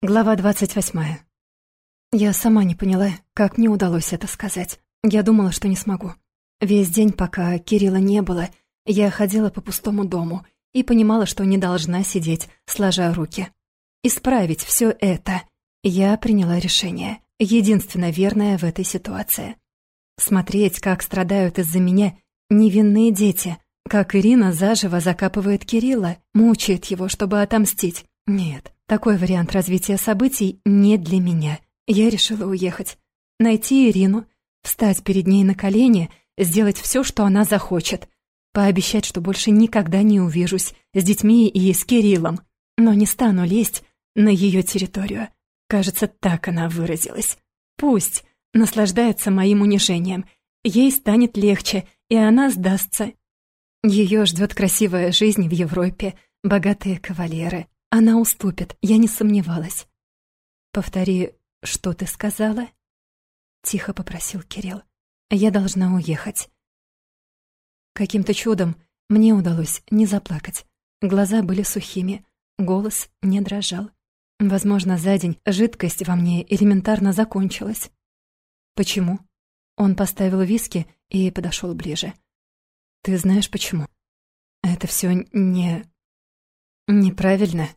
Глава двадцать восьмая. Я сама не поняла, как мне удалось это сказать. Я думала, что не смогу. Весь день, пока Кирилла не было, я ходила по пустому дому и понимала, что не должна сидеть, сложа руки. Исправить все это я приняла решение, единственно верное в этой ситуации. Смотреть, как страдают из-за меня невинные дети, как Ирина заживо закапывает Кирилла, мучает его, чтобы отомстить. Нет, такой вариант развития событий не для меня. Я решила уехать. Найти Ирину, встать перед ней на колени, сделать все, что она захочет. Пообещать, что больше никогда не увижусь с детьми и с Кириллом. Но не стану лезть на ее территорию. Кажется, так она выразилась. Пусть наслаждается моим унижением. Ей станет легче, и она сдастся. Ее ждет красивая жизнь в Европе, богатые кавалеры. Она уступит, я не сомневалась. «Повтори, что ты сказала?» Тихо попросил Кирилл. «Я должна уехать». Каким-то чудом мне удалось не заплакать. Глаза были сухими, голос не дрожал. Возможно, за день жидкость во мне элементарно закончилась. «Почему?» Он поставил виски и подошел ближе. «Ты знаешь, почему?» «Это все не... неправильно»,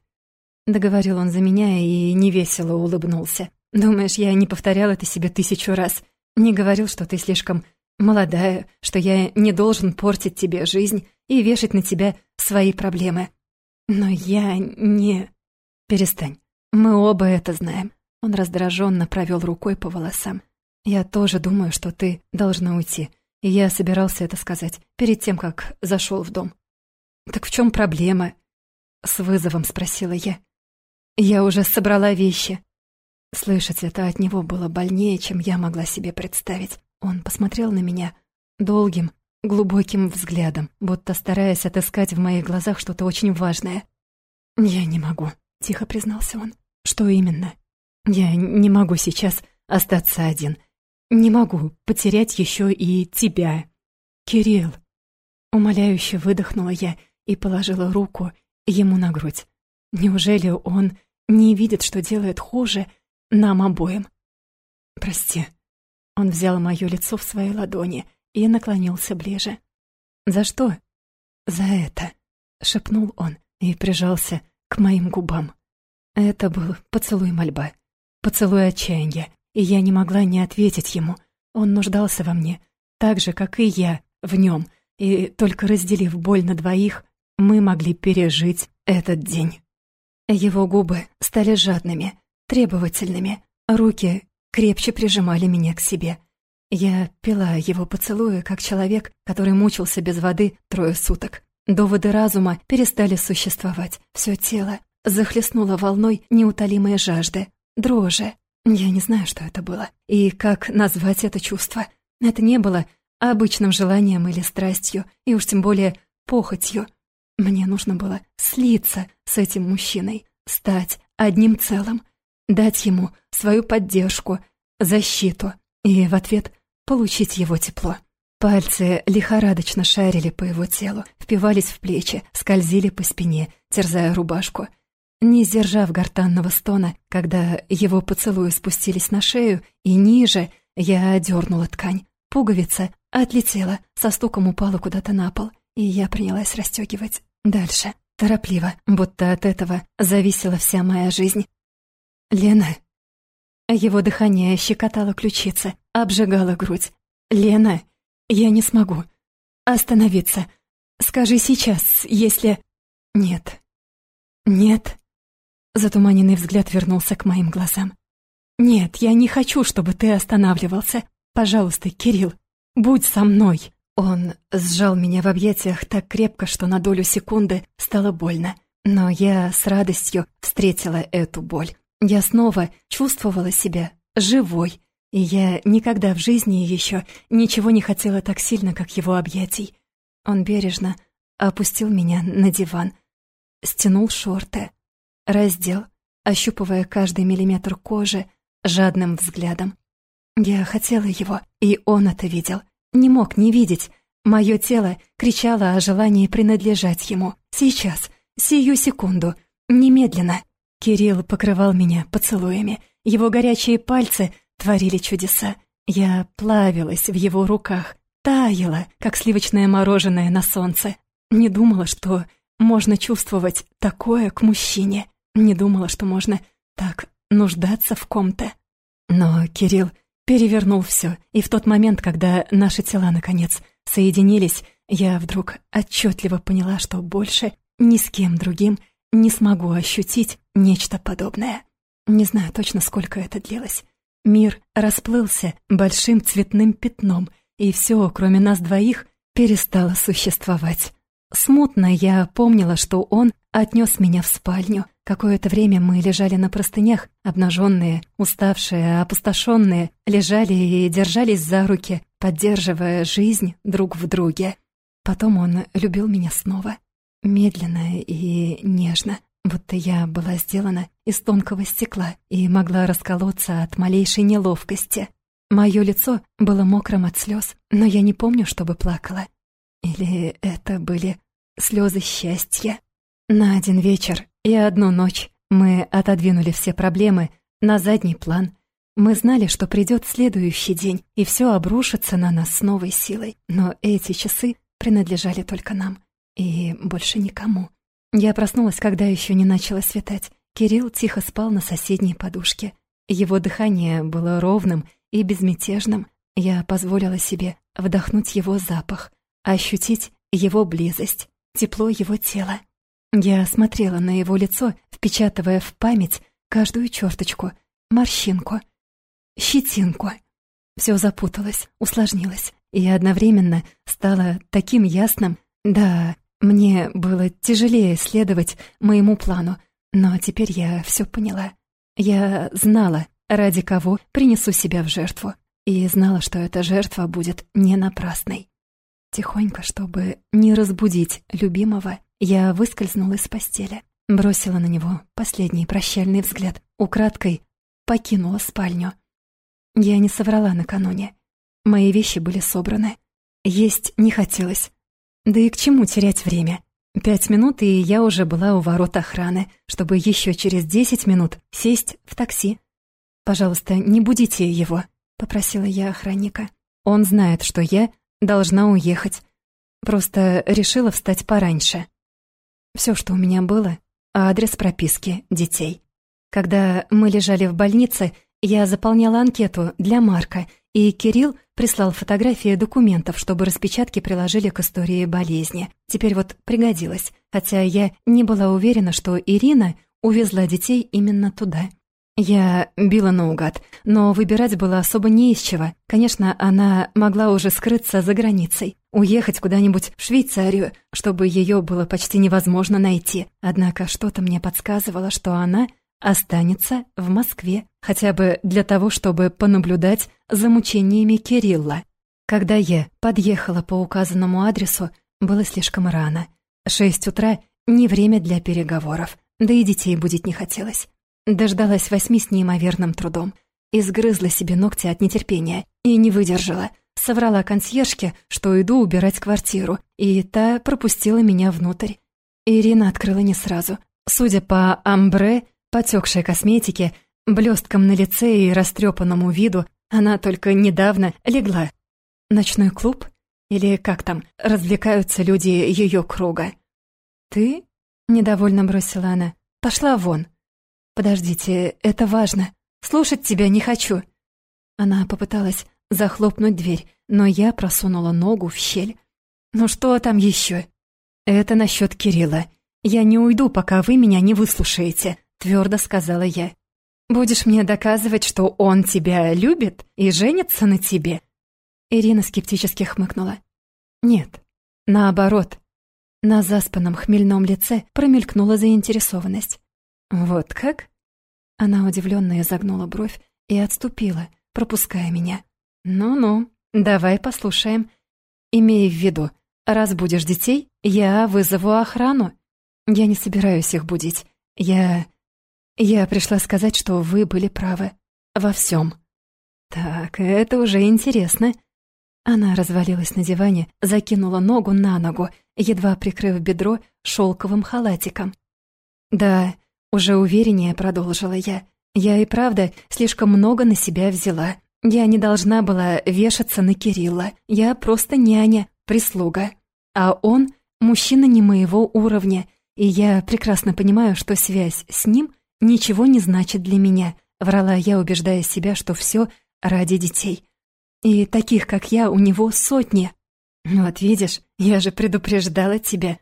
Договорил он за меня и невесело улыбнулся. «Думаешь, я не повторял это себе тысячу раз? Не говорил, что ты слишком молодая, что я не должен портить тебе жизнь и вешать на тебя свои проблемы. Но я не... Перестань. Мы оба это знаем». Он раздраженно провел рукой по волосам. «Я тоже думаю, что ты должна уйти. И я собирался это сказать перед тем, как зашел в дом». «Так в чем проблема?» С вызовом спросила я. Я уже собрала вещи. Слышать это от него было больнее, чем я могла себе представить. Он посмотрел на меня долгим, глубоким взглядом, будто стараясь отыскать в моих глазах что-то очень важное. «Я не могу», — тихо признался он. «Что именно?» «Я не могу сейчас остаться один. Не могу потерять еще и тебя. Кирилл!» Умоляюще выдохнула я и положила руку ему на грудь. Неужели он не видит, что делает хуже нам обоим? Прости. Он взял мое лицо в свои ладони и наклонился ближе. За что? За это, шепнул он и прижался к моим губам. Это был поцелуй мольба, поцелуй отчаяния, и я не могла не ответить ему. Он нуждался во мне, так же, как и я в нем, и только разделив боль на двоих, мы могли пережить этот день. Его губы стали жадными, требовательными, руки крепче прижимали меня к себе. Я пила его поцелуя, как человек, который мучился без воды трое суток. Доводы разума перестали существовать. Все тело захлестнуло волной неутолимой жажды, дрожи. Я не знаю, что это было. И как назвать это чувство. Это не было обычным желанием или страстью, и уж тем более похотью. Мне нужно было слиться с этим мужчиной, стать одним целым, дать ему свою поддержку, защиту и в ответ получить его тепло. Пальцы лихорадочно шарили по его телу, впивались в плечи, скользили по спине, терзая рубашку. Не сдержав гортанного стона, когда его поцелуи спустились на шею и ниже, я одернула ткань. Пуговица отлетела, со стуком упала куда-то на пол, и я принялась расстегивать Дальше, торопливо, будто от этого зависела вся моя жизнь. «Лена...» Его дыхание щекотало ключицы, обжигало грудь. «Лена, я не смогу. Остановиться. Скажи сейчас, если...» «Нет. Нет...» Затуманенный взгляд вернулся к моим глазам. «Нет, я не хочу, чтобы ты останавливался. Пожалуйста, Кирилл, будь со мной!» Он сжал меня в объятиях так крепко, что на долю секунды стало больно. Но я с радостью встретила эту боль. Я снова чувствовала себя живой, и я никогда в жизни еще ничего не хотела так сильно, как его объятий. Он бережно опустил меня на диван, стянул шорты, раздел, ощупывая каждый миллиметр кожи жадным взглядом. Я хотела его, и он это видел не мог не видеть. Мое тело кричало о желании принадлежать ему. Сейчас, сию секунду, немедленно. Кирилл покрывал меня поцелуями. Его горячие пальцы творили чудеса. Я плавилась в его руках, таяла, как сливочное мороженое на солнце. Не думала, что можно чувствовать такое к мужчине. Не думала, что можно так нуждаться в ком-то. Но Кирилл перевернул все, и в тот момент, когда наши тела, наконец, соединились, я вдруг отчетливо поняла, что больше ни с кем другим не смогу ощутить нечто подобное. Не знаю точно, сколько это длилось. Мир расплылся большим цветным пятном, и все, кроме нас двоих, перестало существовать. Смутно я помнила, что он отнес меня в спальню. Какое-то время мы лежали на простынях, обнаженные, уставшие, опустошенные, лежали и держались за руки, поддерживая жизнь друг в друге. Потом он любил меня снова, медленно и нежно, будто я была сделана из тонкого стекла и могла расколоться от малейшей неловкости. Мое лицо было мокрым от слез, но я не помню, чтобы плакала. Или это были слезы счастья? На один вечер и одну ночь мы отодвинули все проблемы на задний план. Мы знали, что придет следующий день, и все обрушится на нас с новой силой. Но эти часы принадлежали только нам и больше никому. Я проснулась, когда еще не начало светать. Кирилл тихо спал на соседней подушке. Его дыхание было ровным и безмятежным. Я позволила себе вдохнуть его запах, ощутить его близость, тепло его тела. Я смотрела на его лицо, впечатывая в память каждую черточку, морщинку, щетинку. Все запуталось, усложнилось и одновременно стало таким ясным. Да, мне было тяжелее следовать моему плану, но теперь я все поняла. Я знала, ради кого принесу себя в жертву, и знала, что эта жертва будет не напрасной. Тихонько, чтобы не разбудить любимого, я выскользнула из постели, бросила на него последний прощальный взгляд, украдкой покинула спальню. Я не соврала накануне. Мои вещи были собраны. Есть не хотелось. Да и к чему терять время? Пять минут, и я уже была у ворот охраны, чтобы еще через десять минут сесть в такси. «Пожалуйста, не будите его», — попросила я охранника. «Он знает, что я должна уехать. Просто решила встать пораньше. Все, что у меня было, адрес прописки детей. Когда мы лежали в больнице, я заполняла анкету для Марка, и Кирилл прислал фотографии документов, чтобы распечатки приложили к истории болезни. Теперь вот пригодилось, хотя я не была уверена, что Ирина увезла детей именно туда. Я била наугад, но выбирать было особо не из чего. Конечно, она могла уже скрыться за границей, уехать куда-нибудь в Швейцарию, чтобы ее было почти невозможно найти. Однако что-то мне подсказывало, что она останется в Москве, хотя бы для того, чтобы понаблюдать за мучениями Кирилла. Когда я подъехала по указанному адресу, было слишком рано. Шесть утра — не время для переговоров, да и детей будить не хотелось. Дождалась восьми с неимоверным трудом. Изгрызла себе ногти от нетерпения и не выдержала. Соврала консьержке, что иду убирать квартиру, и та пропустила меня внутрь. Ирина открыла не сразу. Судя по амбре, потекшей косметике, блесткам на лице и растрепанному виду, она только недавно легла. Ночной клуб? Или как там, развлекаются люди ее круга? «Ты?» — недовольно бросила она. «Пошла вон». «Подождите, это важно. Слушать тебя не хочу». Она попыталась захлопнуть дверь, но я просунула ногу в щель. «Ну что там еще?» «Это насчет Кирилла. Я не уйду, пока вы меня не выслушаете твердо сказала я. «Будешь мне доказывать, что он тебя любит и женится на тебе?» Ирина скептически хмыкнула. «Нет, наоборот». На заспанном хмельном лице промелькнула заинтересованность. «Вот как?» Она удивленно изогнула бровь и отступила, пропуская меня. «Ну-ну, давай послушаем. Имей в виду, раз будешь детей, я вызову охрану. Я не собираюсь их будить. Я я пришла сказать, что вы были правы. Во всем. Так, это уже интересно. Она развалилась на диване, закинула ногу на ногу, едва прикрыв бедро шелковым халатиком. Да, Уже увереннее продолжила я. Я и правда слишком много на себя взяла. Я не должна была вешаться на Кирилла. Я просто няня, прислуга. А он мужчина не моего уровня, и я прекрасно понимаю, что связь с ним ничего не значит для меня. Врала я, убеждая себя, что все ради детей. И таких, как я, у него сотни. Вот видишь, я же предупреждала тебя.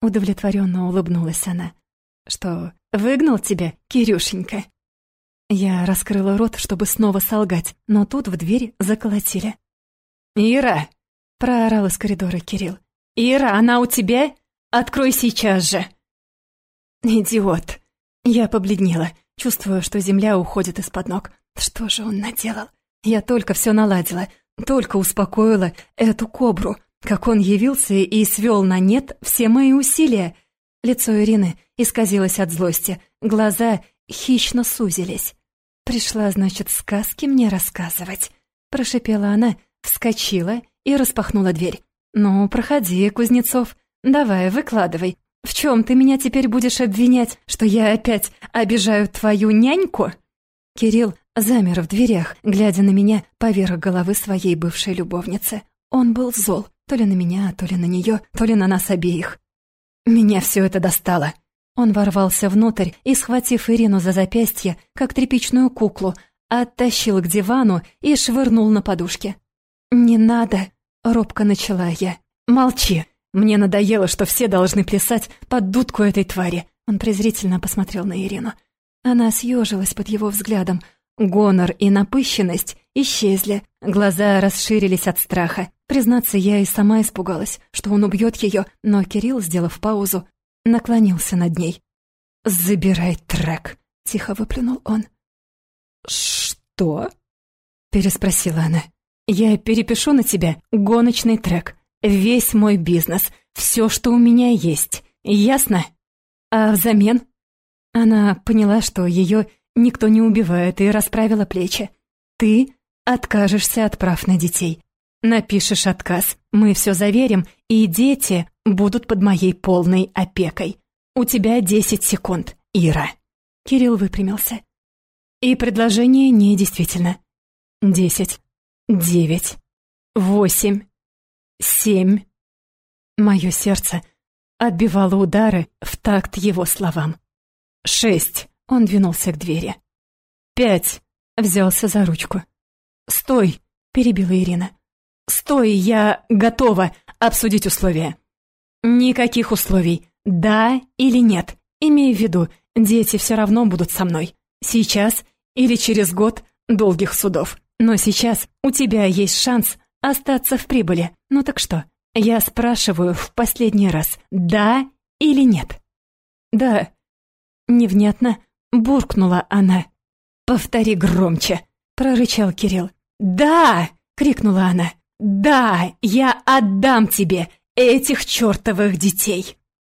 Удовлетворенно улыбнулась она. Что, выгнал тебя, Кирюшенька? Я раскрыла рот, чтобы снова солгать, но тут в дверь заколотили. «Ира!» — проорал из коридора Кирилл. «Ира, она у тебя? Открой сейчас же!» «Идиот!» Я побледнела, чувствуя, что земля уходит из-под ног. Что же он наделал? Я только все наладила, только успокоила эту кобру, как он явился и свел на нет все мои усилия. Лицо Ирины исказилось от злости, глаза хищно сузились. «Пришла, значит, сказки мне рассказывать», — прошипела она, вскочила и распахнула дверь. «Ну, проходи, Кузнецов, давай, выкладывай. В чем ты меня теперь будешь обвинять, что я опять обижаю твою няньку?» Кирилл замер в дверях, глядя на меня поверх головы своей бывшей любовницы. Он был зол, то ли на меня, то ли на нее, то ли на нас обеих. Меня все это достало. Он ворвался внутрь и, схватив Ирину за запястье, как тряпичную куклу, оттащил к дивану и швырнул на подушке. «Не надо!» — робко начала я. «Молчи! Мне надоело, что все должны плясать под дудку этой твари!» Он презрительно посмотрел на Ирину. Она съежилась под его взглядом. Гонор и напыщенность исчезли, глаза расширились от страха. Признаться, я и сама испугалась, что он убьет ее, но Кирилл, сделав паузу, наклонился над ней. «Забирай трек», — тихо выплюнул он. «Что?» — переспросила она. «Я перепишу на тебя гоночный трек, весь мой бизнес, все, что у меня есть, ясно? А взамен?» Она поняла, что ее никто не убивает, и расправила плечи. «Ты откажешься от прав на детей. Напишешь отказ, мы все заверим, и дети будут под моей полной опекой. У тебя десять секунд, Ира». Кирилл выпрямился. И предложение недействительно. Десять, девять, восемь, семь. Мое сердце отбивало удары в такт его словам. Шесть. Он двинулся к двери. Пять. Взялся за ручку. «Стой!» — перебила Ирина. «Стой, я готова обсудить условия». «Никаких условий. Да или нет. Имей в виду, дети все равно будут со мной. Сейчас или через год долгих судов. Но сейчас у тебя есть шанс остаться в прибыли. Ну так что, я спрашиваю в последний раз, да или нет?» «Да». Невнятно буркнула она. «Повтори громче», — прорычал Кирилл. «Да!» — крикнула она. «Да, я отдам тебе этих чертовых детей!»